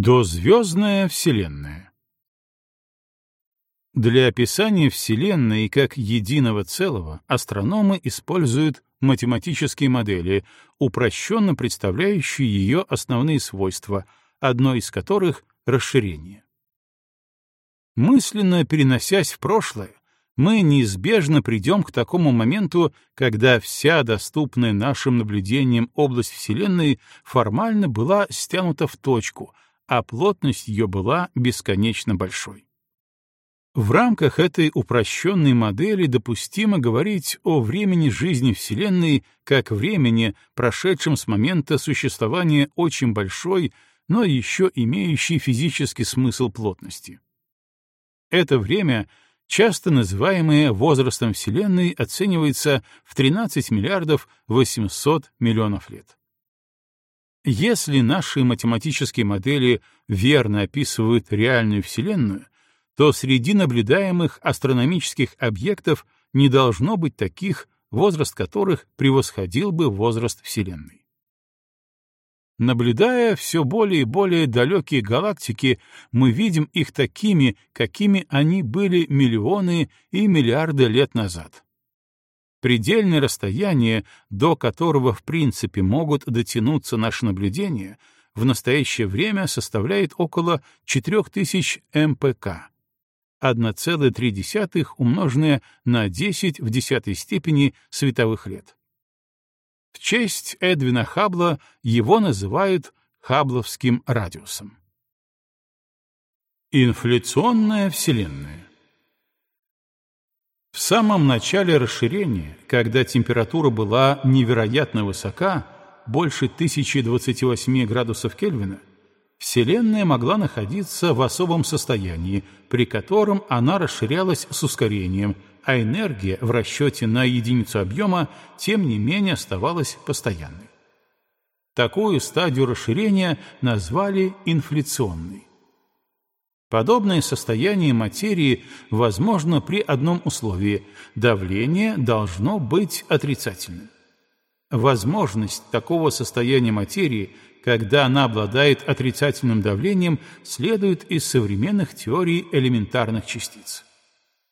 Дозвездная Вселенная Для описания Вселенной как единого целого астрономы используют математические модели, упрощенно представляющие ее основные свойства, одно из которых — расширение. Мысленно переносясь в прошлое, мы неизбежно придем к такому моменту, когда вся доступная нашим наблюдениям область Вселенной формально была стянута в точку, а плотность ее была бесконечно большой. В рамках этой упрощенной модели допустимо говорить о времени жизни Вселенной как времени, прошедшем с момента существования очень большой, но еще имеющей физический смысл плотности. Это время, часто называемое возрастом Вселенной, оценивается в 13 миллиардов 800 миллионов лет. Если наши математические модели верно описывают реальную Вселенную, то среди наблюдаемых астрономических объектов не должно быть таких, возраст которых превосходил бы возраст Вселенной. Наблюдая все более и более далекие галактики, мы видим их такими, какими они были миллионы и миллиарды лет назад. Предельное расстояние, до которого в принципе могут дотянуться наши наблюдения, в настоящее время составляет около 4000 МПК. 1,3 умноженное на 10 в десятой степени световых лет. В честь Эдвина Хаббла его называют Хабловским радиусом. Инфляционная Вселенная самом начале расширения, когда температура была невероятно высока, больше 1028 градусов Кельвина, Вселенная могла находиться в особом состоянии, при котором она расширялась с ускорением – а энергия в расчете на единицу объема, тем не менее, оставалась постоянной. Такую стадию расширения назвали инфляционной. Подобное состояние материи возможно при одном условии – давление должно быть отрицательным. Возможность такого состояния материи, когда она обладает отрицательным давлением, следует из современных теорий элементарных частиц.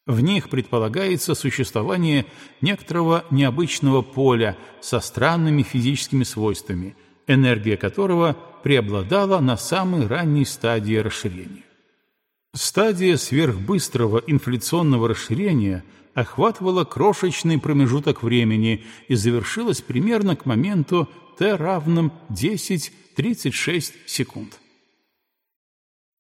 В них предполагается существование некоторого необычного поля со странными физическими свойствами, энергия которого преобладала на самой ранней стадии расширения. Стадия сверхбыстрого инфляционного расширения охватывала крошечный промежуток времени и завершилась примерно к моменту t равным 10-36 секунд.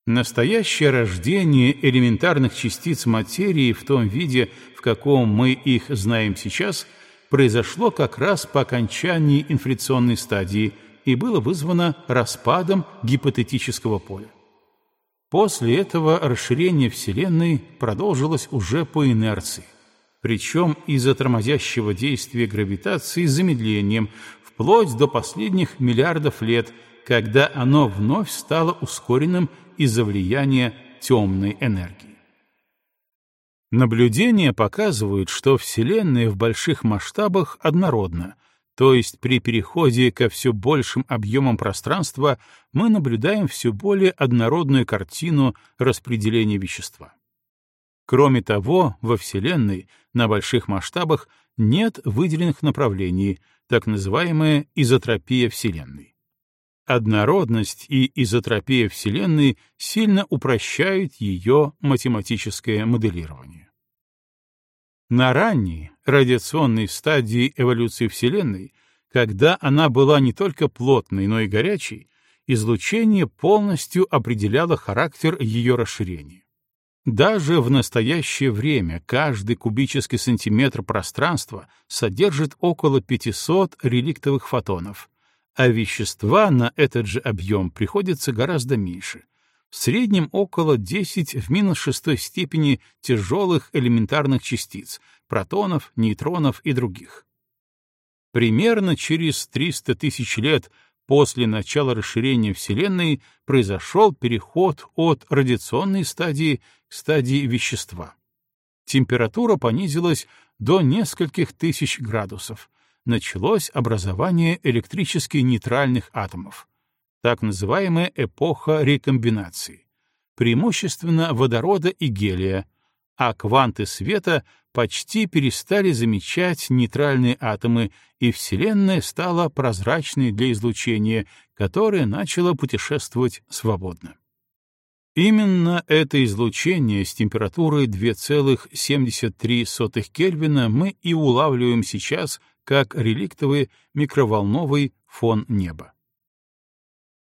Настоящее рождение элементарных частиц материи в том виде, в каком мы их знаем сейчас, произошло как раз по окончании инфляционной стадии и было вызвано распадом гипотетического поля. После этого расширение Вселенной продолжилось уже по инерции, причем из-за тормозящего действия гравитации с замедлением, вплоть до последних миллиардов лет, когда оно вновь стало ускоренным из-за влияния темной энергии. Наблюдения показывают, что Вселенная в больших масштабах однородна, то есть при переходе ко все большим объемам пространства мы наблюдаем все более однородную картину распределения вещества. Кроме того, во Вселенной на больших масштабах нет выделенных направлений, так называемая изотропия Вселенной. Однородность и изотропия Вселенной сильно упрощают ее математическое моделирование. На ранней радиационной стадии эволюции Вселенной, когда она была не только плотной, но и горячей, излучение полностью определяло характер ее расширения. Даже в настоящее время каждый кубический сантиметр пространства содержит около 500 реликтовых фотонов, а вещества на этот же объем приходится гораздо меньше, среднем около 10 в минус шестой степени тяжелых элементарных частиц, протонов, нейтронов и других. Примерно через 300 тысяч лет после начала расширения Вселенной произошел переход от радиационной стадии к стадии вещества. Температура понизилась до нескольких тысяч градусов, началось образование электрически нейтральных атомов. Так называемая эпоха рекомбинации, преимущественно водорода и гелия, а кванты света почти перестали замечать нейтральные атомы, и Вселенная стала прозрачной для излучения, которое начало путешествовать свободно. Именно это излучение с температурой 2,73 Кельвина мы и улавливаем сейчас как реликтовый микроволновый фон неба.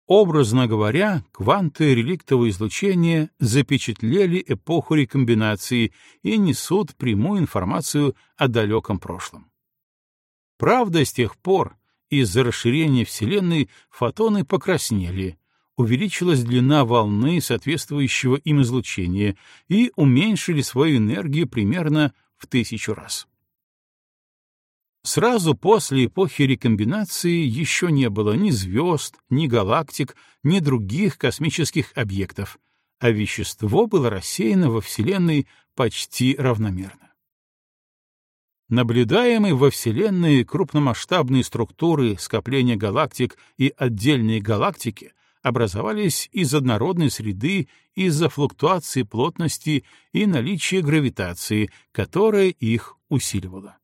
Образно говоря, кванты реликтового излучения запечатлели эпоху рекомбинации и несут прямую информацию о далеком прошлом. Правда, с тех пор из-за расширения Вселенной фотоны покраснели, увеличилась длина волны соответствующего им излучения и уменьшили свою энергию примерно в тысячу раз. Сразу после эпохи рекомбинации еще не было ни звезд, ни галактик, ни других космических объектов, а вещество было рассеяно во Вселенной почти равномерно. Наблюдаемые во Вселенной крупномасштабные структуры скопления галактик и отдельные галактики образовались из однородной среды из-за флуктуации плотности и наличия гравитации, которая их усиливала.